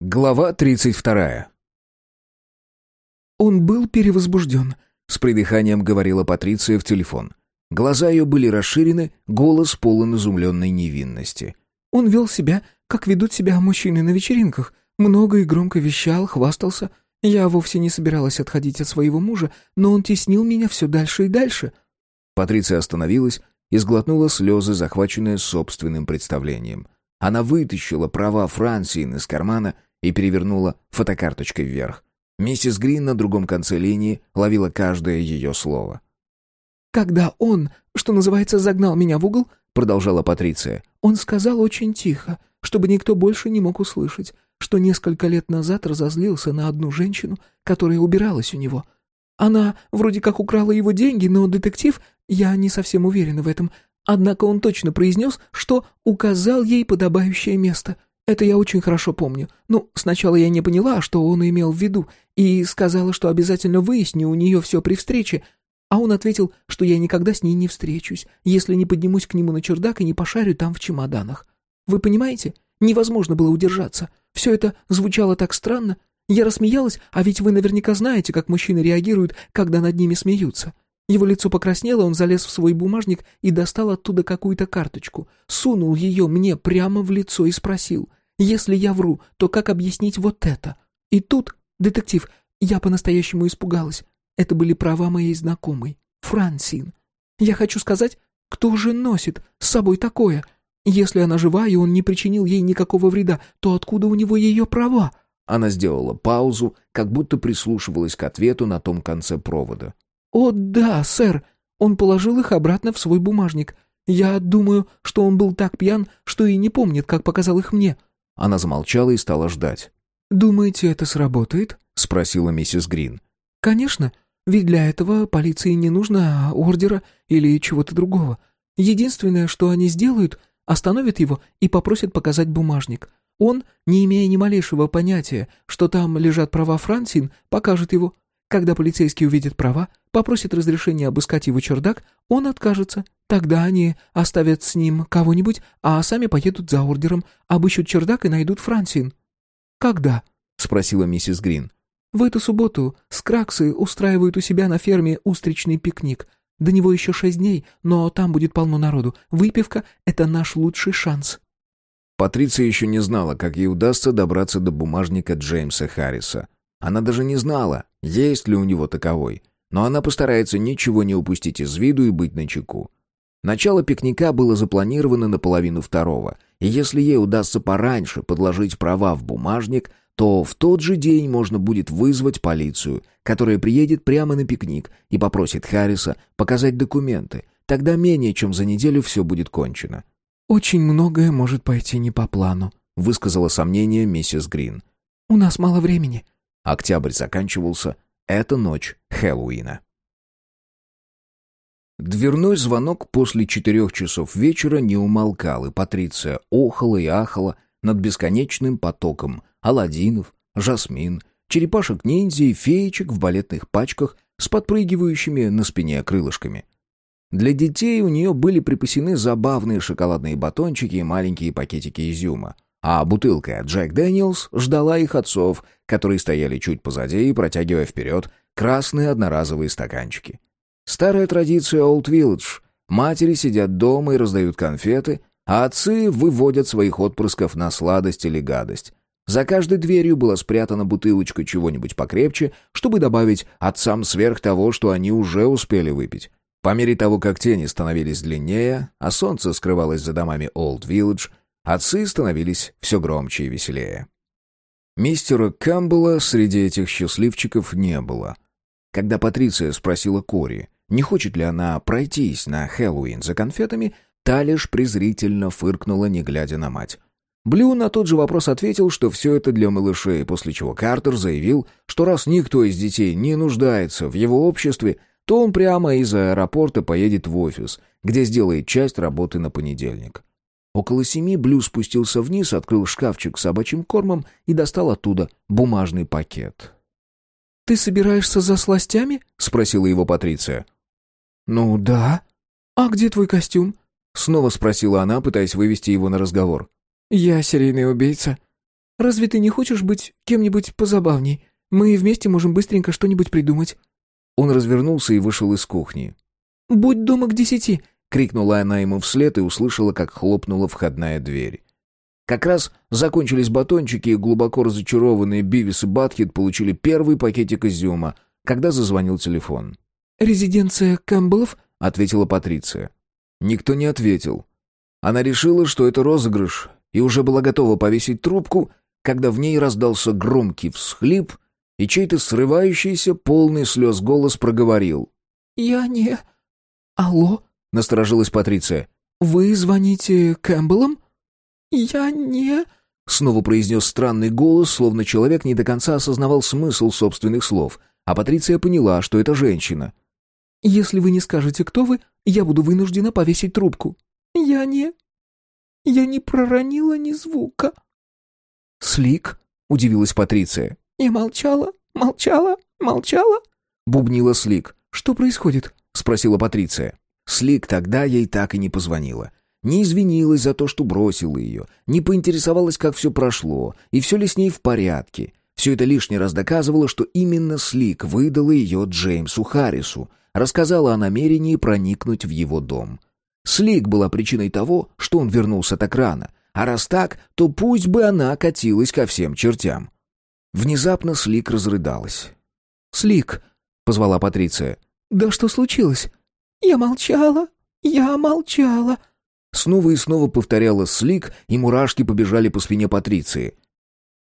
Глава 32. «Он был перевозбужден», — с придыханием говорила Патриция в телефон. Глаза ее были расширены, голос полон изумленной невинности. «Он вел себя, как ведут себя мужчины на вечеринках. Много и громко вещал, хвастался. Я вовсе не собиралась отходить от своего мужа, но он теснил меня все дальше и дальше». Патриция остановилась и сглотнула слезы, захваченные собственным представлением. Она вытащила права Франсиин из кармана и перевернула фотокарточкой вверх. Миссис Грин на другом конце линии ловила каждое ее слово. «Когда он, что называется, загнал меня в угол», — продолжала Патриция, «он сказал очень тихо, чтобы никто больше не мог услышать, что несколько лет назад разозлился на одну женщину, которая убиралась у него. Она вроде как украла его деньги, но детектив, я не совсем уверена в этом, однако он точно произнес, что указал ей подобающее место — это я очень хорошо помню. Ну, сначала я не поняла, что он имел в виду, и сказала, что обязательно выясню у нее все при встрече, а он ответил, что я никогда с ней не встречусь, если не поднимусь к нему на чердак и не пошарю там в чемоданах. Вы понимаете? Невозможно было удержаться. Все это звучало так странно. Я рассмеялась, а ведь вы наверняка знаете, как мужчины реагируют, когда над ними смеются. Его лицо покраснело, он залез в свой бумажник и достал оттуда какую-то карточку, сунул ее мне прямо в лицо и спросил, если я вру, то как объяснить вот это? И тут, детектив, я по-настоящему испугалась. Это были права моей знакомой, Франсин. Я хочу сказать, кто же носит с собой такое? Если она жива, и он не причинил ей никакого вреда, то откуда у него ее права?» Она сделала паузу, как будто прислушивалась к ответу на том конце провода. «О да, сэр, он положил их обратно в свой бумажник. Я думаю, что он был так пьян, что и не помнит, как показал их мне. Она замолчала и стала ждать. «Думаете, это сработает?» — спросила миссис Грин. «Конечно. Ведь для этого полиции не нужно ордера или чего-то другого. Единственное, что они сделают, остановят его и попросят показать бумажник. Он, не имея ни малейшего понятия, что там лежат права Франсин, покажет его. Когда полицейский увидит права, попросит разрешения обыскать его чердак, он откажется. Тогда они оставят с ним кого-нибудь, а сами поедут за ордером, обыщут чердак и найдут Франсин». «Когда?» — спросила миссис Грин. «В эту субботу скраксы устраивают у себя на ферме устричный пикник. До него еще шесть дней, но там будет полно народу. Выпивка — это наш лучший шанс». Патриция еще не знала, как ей удастся добраться до бумажника Джеймса Харриса. Она даже не знала, есть ли у него таковой. Но она постарается ничего не упустить из виду и быть начеку. Начало пикника было запланировано на половину второго, и если ей удастся пораньше подложить права в бумажник, то в тот же день можно будет вызвать полицию, которая приедет прямо на пикник и попросит Харриса показать документы. Тогда менее чем за неделю все будет кончено. «Очень многое может пойти не по плану», — высказала сомнение миссис Грин. «У нас мало времени». Октябрь заканчивался. Это ночь Хэллоуина. Дверной звонок после четырех часов вечера не умолкал, и Патриция охала и ахала над бесконечным потоком аладдинов, жасмин, черепашек-ниндзя и феечек в балетных пачках с подпрыгивающими на спине крылышками. Для детей у нее были припасены забавные шоколадные батончики и маленькие пакетики изюма. А бутылка Джек Дэниелс ждала их отцов, которые стояли чуть позади и протягивая вперед красные одноразовые стаканчики. Старая традиция Old Village. Матери сидят дома и раздают конфеты, а отцы выводят своих отпрысков на сладость или гадость. За каждой дверью была спрятана бутылочка чего-нибудь покрепче, чтобы добавить отцам сверх того, что они уже успели выпить. По мере того, как тени становились длиннее, а солнце скрывалось за домами Old Village, отцы становились все громче и веселее. Мистера Кэмпбелла среди этих счастливчиков не было. Когда Патриция спросила Кори, не хочет ли она пройтись на Хэллоуин за конфетами, та лишь презрительно фыркнула, не глядя на мать. Блю на тот же вопрос ответил, что все это для малышей, после чего Картер заявил, что раз никто из детей не нуждается в его обществе, то он прямо из аэропорта поедет в офис, где сделает часть работы на понедельник. Около семи Блю спустился вниз, открыл шкафчик с собачьим кормом и достал оттуда бумажный пакет. «Ты собираешься за сластями?» — спросила его Патриция. «Ну да». «А где твой костюм?» — снова спросила она, пытаясь вывести его на разговор. «Я серийный убийца». разве ты не хочешь быть кем-нибудь позабавней? Мы вместе можем быстренько что-нибудь придумать». Он развернулся и вышел из кухни. «Будь дома к десяти!» — крикнула она ему вслед и услышала, как хлопнула входная дверь. Как раз закончились батончики, и глубоко разочарованные Бивис и Батхит получили первый пакетик изюма, когда зазвонил телефон. «Резиденция Кэмпбеллов?» — ответила Патриция. Никто не ответил. Она решила, что это розыгрыш, и уже была готова повесить трубку, когда в ней раздался громкий всхлип, и чей-то срывающийся, полный слез голос проговорил. «Я не...» «Алло?» — насторожилась Патриция. «Вы звоните Кэмпбеллам?» «Я не...» — снова произнес странный голос, словно человек не до конца осознавал смысл собственных слов, а Патриция поняла, что это женщина. «Если вы не скажете, кто вы, я буду вынуждена повесить трубку». «Я не... Я не проронила ни звука». «Слик?» — удивилась Патриция. «Я молчала, молчала, молчала», — бубнила Слик. «Что происходит?» — спросила Патриция. Слик тогда ей так и не позвонила. Не извинилась за то, что бросила ее, не поинтересовалась, как все прошло, и все ли с ней в порядке. Все это лишний раз доказывало, что именно Слик выдала ее Джеймсу Харрису, рассказала о намерении проникнуть в его дом. Слик была причиной того, что он вернулся так рано, а раз так, то пусть бы она катилась ко всем чертям. Внезапно Слик разрыдалась. «Слик», — позвала Патриция. «Да что случилось?» «Я молчала, я молчала», Снова и снова повторяла Слик, и мурашки побежали по спине Патриции.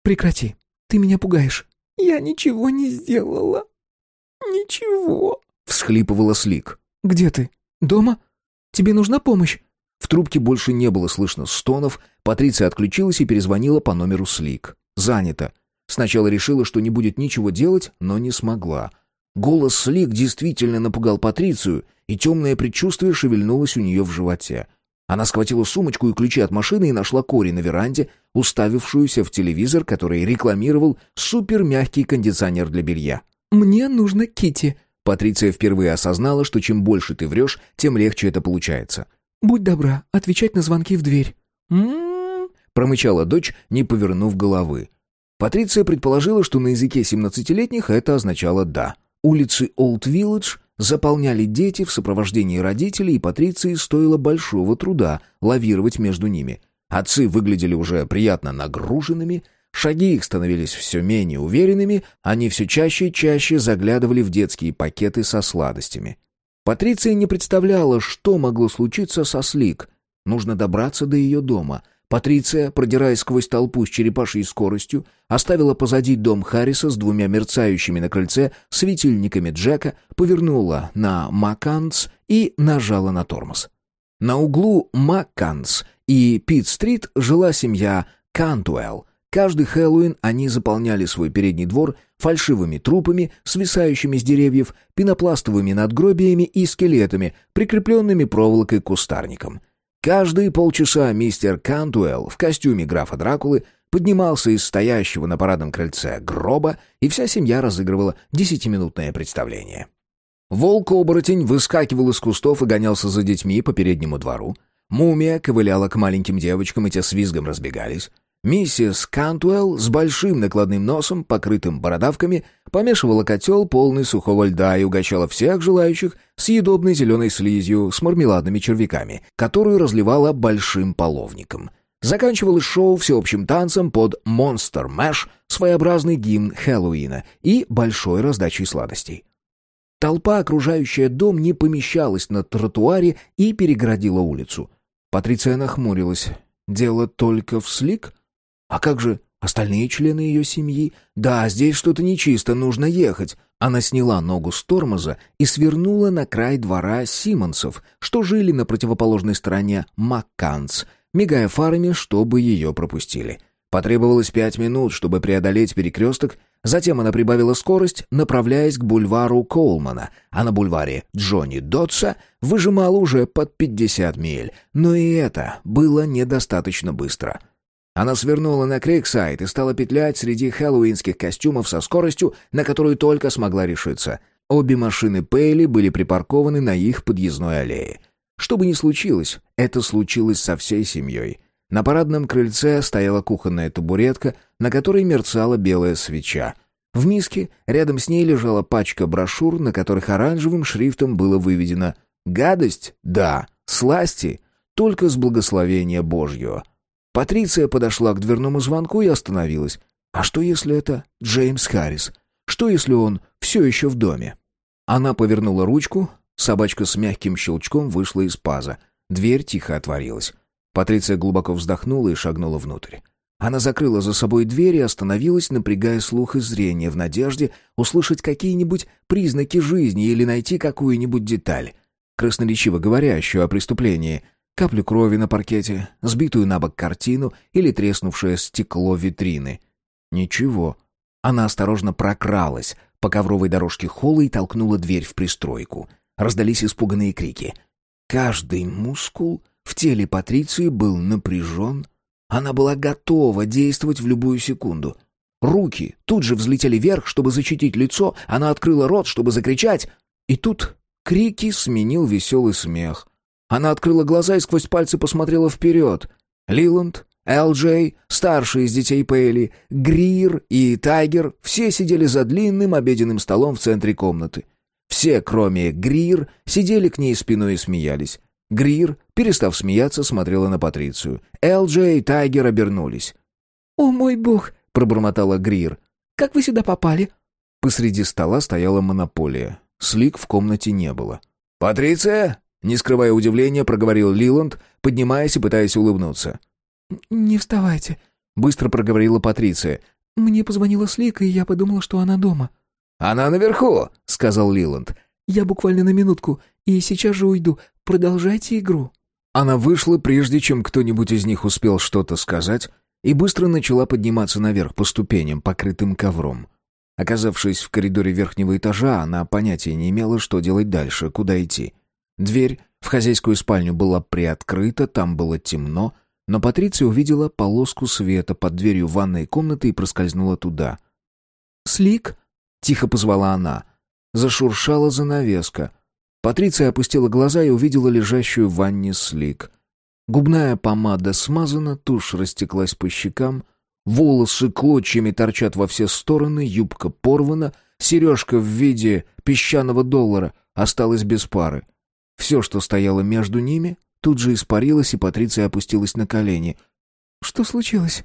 «Прекрати, ты меня пугаешь». «Я ничего не сделала. Ничего», — всхлипывала Слик. «Где ты? Дома? Тебе нужна помощь?» В трубке больше не было слышно стонов, Патриция отключилась и перезвонила по номеру Слик. «Занято». Сначала решила, что не будет ничего делать, но не смогла. Голос Слик действительно напугал Патрицию, и темное предчувствие шевельнулось у нее в животе. Она схватила сумочку и ключи от машины и нашла Кори на веранде, уставившуюся в телевизор, который рекламировал супермягкий кондиционер для белья. «Мне нужно Кити. Патриция впервые осознала, что чем больше ты врешь, тем легче это получается. «Будь добра, отвечать на звонки в дверь». «М-м-м», промычала дочь, не повернув головы. Патриция предположила, что на языке семнадцатилетних это означало «да». Улицы Олд-Вилледж заполняли дети в сопровождении родителей, и Патриции стоило большого труда лавировать между ними. Отцы выглядели уже приятно нагруженными, шаги их становились все менее уверенными, они все чаще и чаще заглядывали в детские пакеты со сладостями. Патриция не представляла, что могло случиться со Слик. Нужно добраться до ее дома — Патриция, продираясь сквозь толпу с черепашьей скоростью, оставила позади дом Харриса с двумя мерцающими на крыльце светильниками Джека, повернула на Макканс и нажала на тормоз. На углу Макканс и Пит-стрит жила семья Кантуэлл. Каждый Хэллоуин они заполняли свой передний двор фальшивыми трупами, свисающими с деревьев, пенопластовыми надгробиями и скелетами, прикрепленными проволокой к кустарникам. Каждые полчаса мистер Кантуэлл в костюме графа Дракулы поднимался из стоящего на парадном крыльце гроба, и вся семья разыгрывала десятиминутное представление. Волк-оборотень выскакивал из кустов и гонялся за детьми по переднему двору. Мумия ковыляла к маленьким девочкам, и те с визгом разбегались. Миссис Кантуэлл с большим накладным носом, покрытым бородавками, помешивала котел, полный сухого льда, и угощала всех желающих съедобной зеленой слизью с мармеладными червяками, которую разливала большим половником. Заканчивалось шоу всеобщим танцем под «Монстр Мэш», своеобразный гимн Хэллоуина и большой раздачей сладостей. Толпа, окружающая дом, не помещалась на тротуаре и перегородила улицу. Патриция нахмурилась. «Дело только в слик?» А как же остальные члены ее семьи? Да, здесь что-то нечисто, нужно ехать. Она сняла ногу с тормоза и свернула на край двора Симонсов, что жили на противоположной стороне Макканс, мигая фарами, чтобы ее пропустили. Потребовалось пять минут, чтобы преодолеть перекресток, затем она прибавила скорость, направляясь к бульвару Коулмана, а на бульваре Джонни Дотса выжимала уже под 50 миль. Но и это было недостаточно быстро — она свернула на Криксайд и стала петлять среди хэллоуинских костюмов со скоростью, на которую только смогла решиться. Обе машины Пейли были припаркованы на их подъездной аллее. Что бы ни случилось, это случилось со всей семьей. На парадном крыльце стояла кухонная табуретка, на которой мерцала белая свеча. В миске рядом с ней лежала пачка брошюр, на которых оранжевым шрифтом было выведено «Гадость? Да. Сласти? Только с благословения Божьего». Патриция подошла к дверному звонку и остановилась. А что если это Джеймс Харрис? Что если он все еще в доме? Она повернула ручку, собачка с мягким щелчком вышла из паза. Дверь тихо отворилась. Патриция глубоко вздохнула и шагнула внутрь. Она закрыла за собой дверь и остановилась, напрягая слух и зрение в надежде услышать какие-нибудь признаки жизни или найти какую-нибудь деталь, красноречиво говорящую о преступлении. Каплю крови на паркете, сбитую на бок картину или треснувшее стекло витрины. Ничего. Она осторожно прокралась по ковровой дорожке холла и толкнула дверь в пристройку. Раздались испуганные крики. Каждый мускул в теле Патриции был напряжен. Она была готова действовать в любую секунду. Руки тут же взлетели вверх, чтобы защитить лицо, она открыла рот, чтобы закричать. И тут крики сменил веселый смех. Она открыла глаза и сквозь пальцы посмотрела вперед. Лиланд, Эл-Джей, старший из детей Пейли, Грир и Тайгер все сидели за длинным обеденным столом в центре комнаты. Все, кроме Грир, сидели к ней спиной и смеялись. Грир, перестав смеяться, смотрела на Патрицию. Эл-Джей и Тайгер обернулись. «О мой бог!» — пробормотала Грир. «Как вы сюда попали?» Посреди стола стояла монополия. Слик в комнате не было. «Патриция!» — не скрывая удивления, проговорил Лиланд, поднимаясь и пытаясь улыбнуться. «Не вставайте», — быстро проговорила Патриция. «Мне позвонила Слик, и я подумала, что она дома». «Она наверху», — сказал Лиланд. «Я буквально на минутку, и сейчас же уйду. Продолжайте игру». Она вышла, прежде чем кто-нибудь из них успел что-то сказать, и быстро начала подниматься наверх по ступеням, покрытым ковром. Оказавшись в коридоре верхнего этажа, она понятия не имела, что делать дальше, куда идти. Дверь в хозяйскую спальню была приоткрыта, там было темно, но Патриция увидела полоску света под дверью ванной комнаты и проскользнула туда. «Слик?» — тихо позвала она. Зашуршала занавеска. Патриция опустила глаза и увидела лежащую в ванне Слик. Губная помада смазана, тушь растеклась по щекам, волосы клочьями торчат во все стороны, юбка порвана, сережка в виде песчаного доллара осталась без пары. Все, что стояло между ними, Тут же испарилась, и Патриция опустилась на колени. «Что случилось?»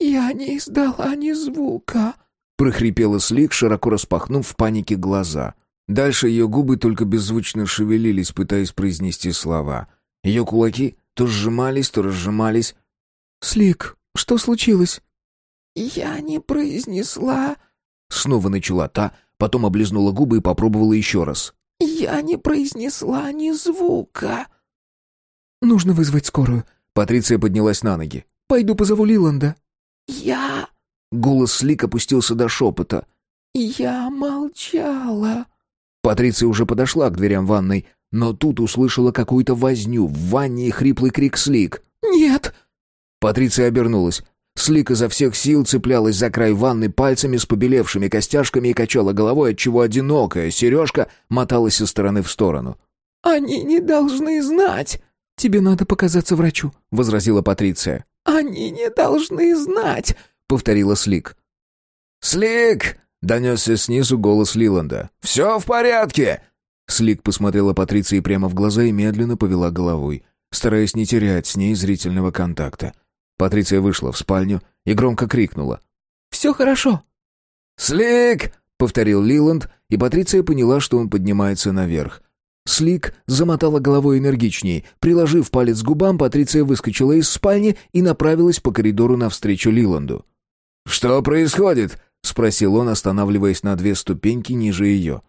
«Я не издала ни звука», — прохрипела Слик, широко распахнув в панике глаза. Дальше ее губы только беззвучно шевелились, пытаясь произнести слова. Ее кулаки то сжимались, то разжимались. «Слик, что случилось?» «Я не произнесла...» Снова начала та, потом облизнула губы и попробовала еще раз. «Я не произнесла ни звука». «Нужно вызвать скорую». Патриция поднялась на ноги. «Пойду позову Лиланда». «Я...» Голос Слик опустился до шепота. «Я молчала». Патриция уже подошла к дверям ванной, но тут услышала какую-то возню в ванне и хриплый крик Слик. «Нет!» Патриция обернулась. Слик изо всех сил цеплялась за край ванны пальцами с побелевшими костяшками и качала головой, отчего одинокая сережка моталась из стороны в сторону. «Они не должны знать!» «Тебе надо показаться врачу», — возразила Патриция. «Они не должны знать!» — повторила Слик. «Слик!» — донесся снизу голос Лиланда. «Все в порядке!» Слик посмотрела Патриции прямо в глаза и медленно повела головой, стараясь не терять с ней зрительного контакта. Патриция вышла в спальню и громко крикнула. «Все хорошо». «Слик!» — повторил Лиланд, и Патриция поняла, что он поднимается наверх. Слик замотала головой энергичнее. Приложив палец к губам, Патриция выскочила из спальни и направилась по коридору навстречу Лиланду. «Что происходит?» — спросил он, останавливаясь на две ступеньки ниже ее.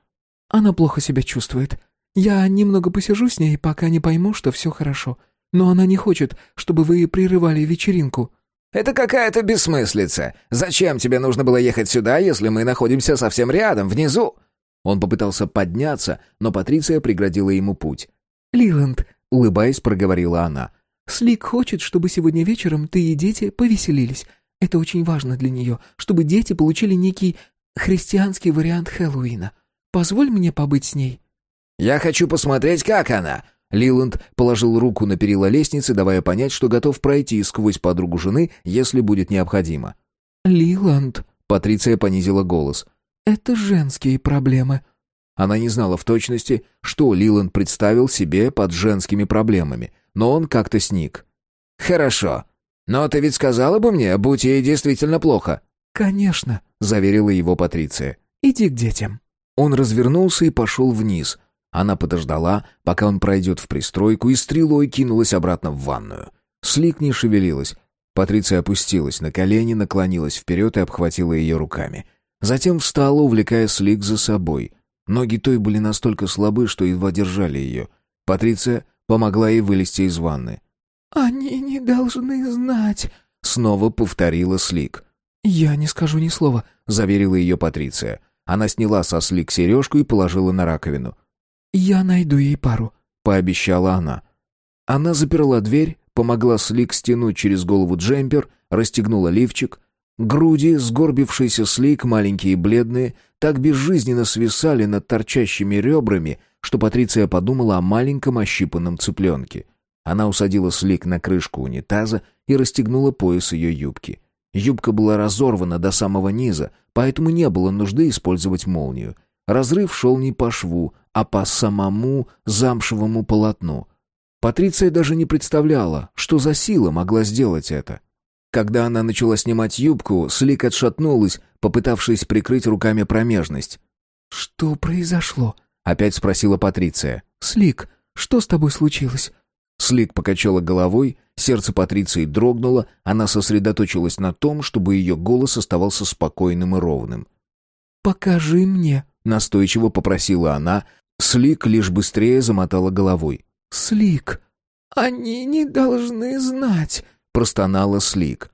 «Она плохо себя чувствует. Я немного посижу с ней, пока не пойму, что все хорошо. Но она не хочет, чтобы вы прерывали вечеринку». «Это какая-то бессмыслица. Зачем тебе нужно было ехать сюда, если мы находимся совсем рядом, внизу?» Он попытался подняться, но Патриция преградила ему путь. «Лиланд», — улыбаясь, проговорила она. «Слик хочет, чтобы сегодня вечером ты и дети повеселились. Это очень важно для нее, чтобы дети получили некий христианский вариант Хэллоуина. Позволь мне побыть с ней». «Я хочу посмотреть, как она. Лиланд положил руку на перила лестницы, давая понять, что готов пройти сквозь подругу жены, если будет необходимо. «Лиланд», — Патриция понизила голос, — «это женские проблемы». Она не знала в точности, что Лиланд представил себе под женскими проблемами, но он как-то сник. «Хорошо. Но ты ведь сказала бы мне, будь ей действительно плохо». «Конечно», — заверила его Патриция. «Иди к детям». Он развернулся и пошел вниз. Она подождала, пока он пройдет в пристройку, и стрелой кинулась обратно в ванную. Слик не шевелилась. Патриция опустилась на колени, наклонилась вперед и обхватила ее руками. Затем встала, увлекая Слик за собой. Ноги той были настолько слабы, что едва держали ее. Патриция помогла ей вылезти из ванны. «Они не должны знать», — снова повторила Слик. «Я не скажу ни слова», — заверила ее Патриция. Она сняла со Слик сережку и положила на раковину. «Я найду ей пару», — пообещала она. Она заперла дверь, помогла Слик стянуть через голову джемпер, расстегнула лифчик. Груди, сгорбившиеся Слик, маленькие и бледные, так безжизненно свисали над торчащими ребрами, что Патриция подумала о маленьком ощипанном цыпленке. Она усадила Слик на крышку унитаза и расстегнула пояс ее юбки. Юбка была разорвана до самого низа, поэтому не было нужды использовать молнию. Разрыв шел не по шву, а по самому замшевому полотну. Патриция даже не представляла, что за сила могла сделать это. Когда она начала снимать юбку, Слик отшатнулась, попытавшись прикрыть руками промежность. «Что произошло?» — опять спросила Патриция. «Слик, что с тобой случилось?» Слик покачала головой, сердце Патриции дрогнуло, она сосредоточилась на том, чтобы ее голос оставался спокойным и ровным. «Покажи мне», — настойчиво попросила она. Слик лишь быстрее замотала головой. «Слик». «Они не должны знать», — простонала Слик.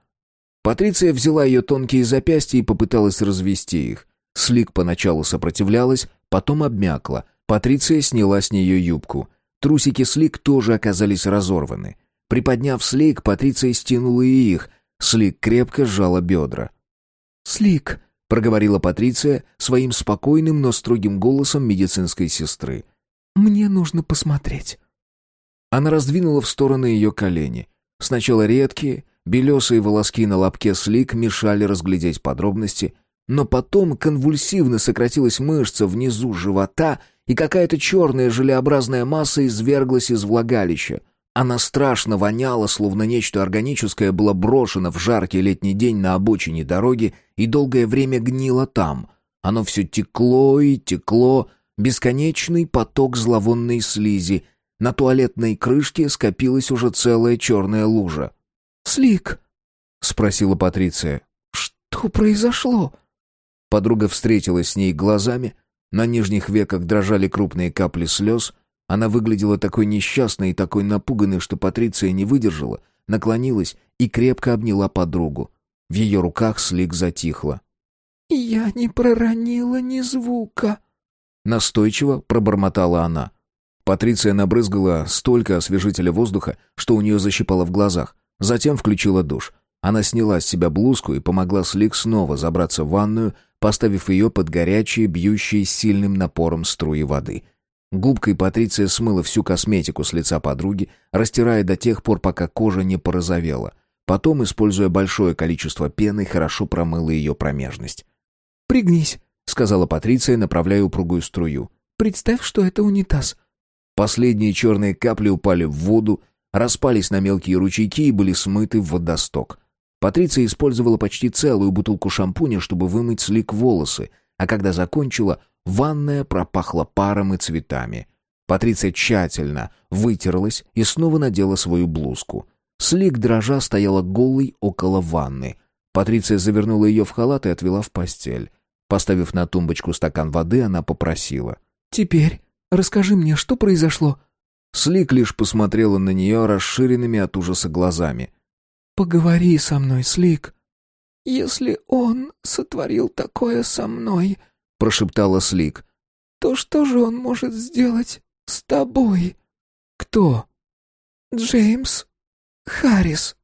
Патриция взяла ее тонкие запястья и попыталась развести их. Слик поначалу сопротивлялась, потом обмякла. Патриция сняла с нее юбку. Трусики Слик тоже оказались разорваны. Приподняв Слик, Патриция стянула и их. Слик крепко сжала бедра. «Слик», — проговорила Патриция своим спокойным, но строгим голосом медицинской сестры. «Мне нужно посмотреть». Она раздвинула в стороны ее колени. Сначала редкие, белесые волоски на лобке слик мешали разглядеть подробности, но потом конвульсивно сократилась мышца внизу живота, и какая-то черная желеобразная масса изверглась из влагалища. Она страшно воняла, словно нечто органическое было брошено в жаркий летний день на обочине дороги и долгое время гнило там. Оно все текло и текло, бесконечный поток зловонной слизи — на туалетной крышке скопилась уже целая черная лужа. «Слик?» — спросила Патриция. «Что произошло?» Подруга встретилась с ней глазами, на нижних веках дрожали крупные капли слез. Она выглядела такой несчастной и такой напуганной, что Патриция не выдержала, наклонилась и крепко обняла подругу. В ее руках Слик затихла. «Я не проронила ни звука», — настойчиво пробормотала она. Патриция набрызгала столько освежителя воздуха, что у нее защипало в глазах. Затем включила душ. Она сняла с себя блузку и помогла Слик снова забраться в ванную, поставив ее под горячие, бьющие сильным напором струи воды. Губкой Патриция смыла всю косметику с лица подруги, растирая до тех пор, пока кожа не порозовела. Потом, используя большое количество пены, хорошо промыла ее промежность. «Пригнись», — сказала Патриция, направляя упругую струю. «Представь, что это унитаз. Последние черные капли упали в воду, распались на мелкие ручейки и были смыты в водосток. Патриция использовала почти целую бутылку шампуня, чтобы вымыть слик волосы, а когда закончила, ванная пропахла паром и цветами. Патриция тщательно вытерлась и снова надела свою блузку. Слик дрожа стояла голой около ванны. Патриция завернула ее в халат и отвела в постель. Поставив на тумбочку стакан воды, она попросила. «Теперь Расскажи мне, что произошло?» Слик лишь посмотрела на нее расширенными от ужаса глазами. «Поговори со мной, Слик». «Если он сотворил такое со мной», — прошептала Слик, — «то что же он может сделать с тобой?» «Кто?» «Джеймс Харрис».